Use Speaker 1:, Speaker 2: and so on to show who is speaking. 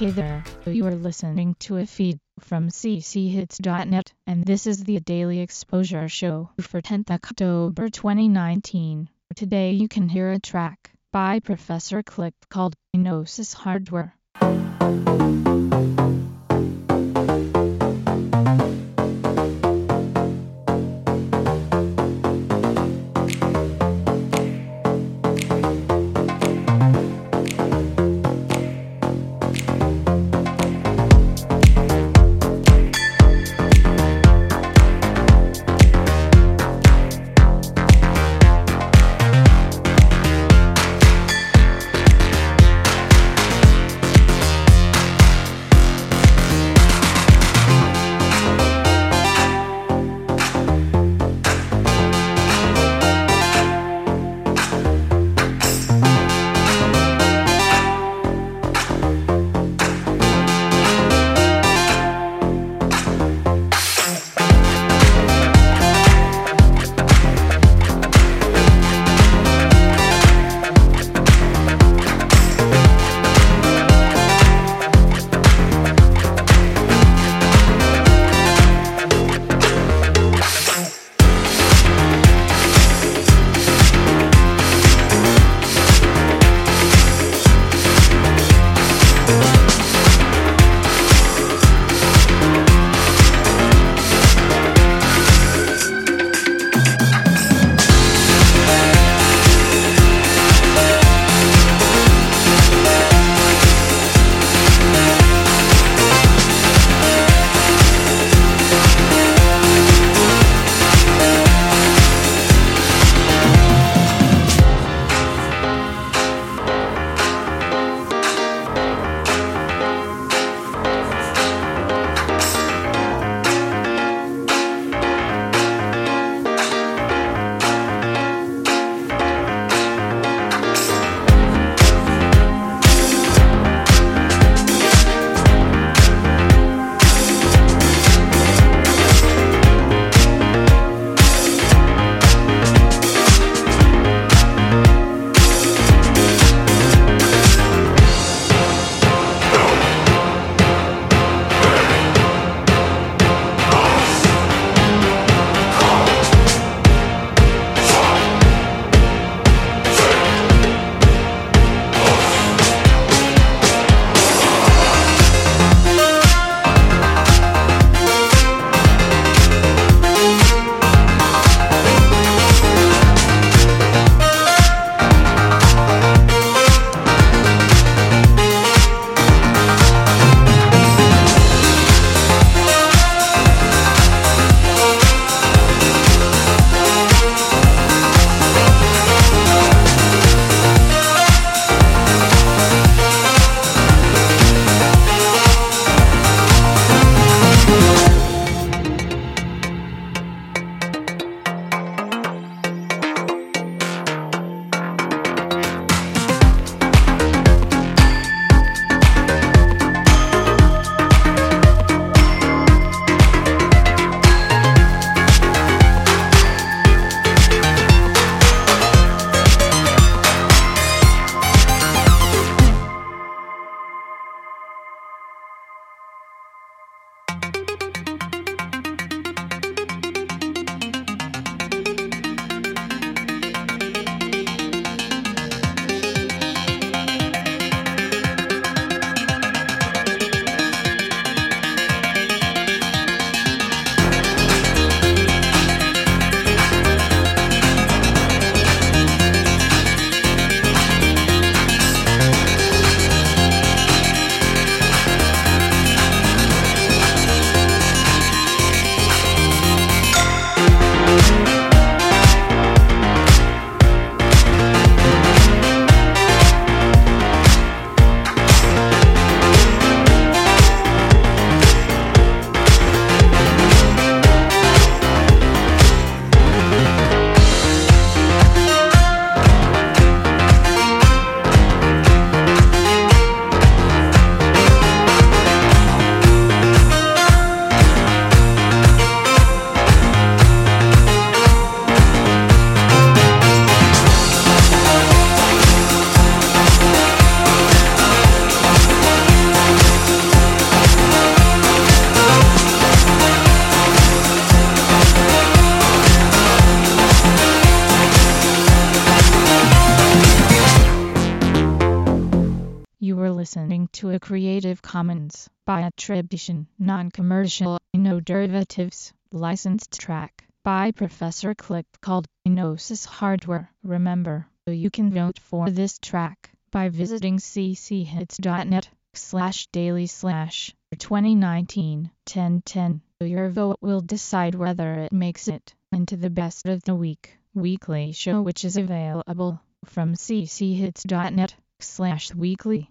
Speaker 1: Hey there, you are listening to a feed from cchits.net, and this is the Daily Exposure Show for 10th October 2019. Today you can hear a track by Professor Click called Gnosis Hardware. Listening to a Creative Commons by attribution, non-commercial, no derivatives, licensed track by Professor Click called Gnosis Hardware. Remember, you can vote for this track by visiting cchits.net slash daily slash 2019 1010. Your vote will decide whether it makes it into the best of the week weekly show which is available from cchits.net slash weekly.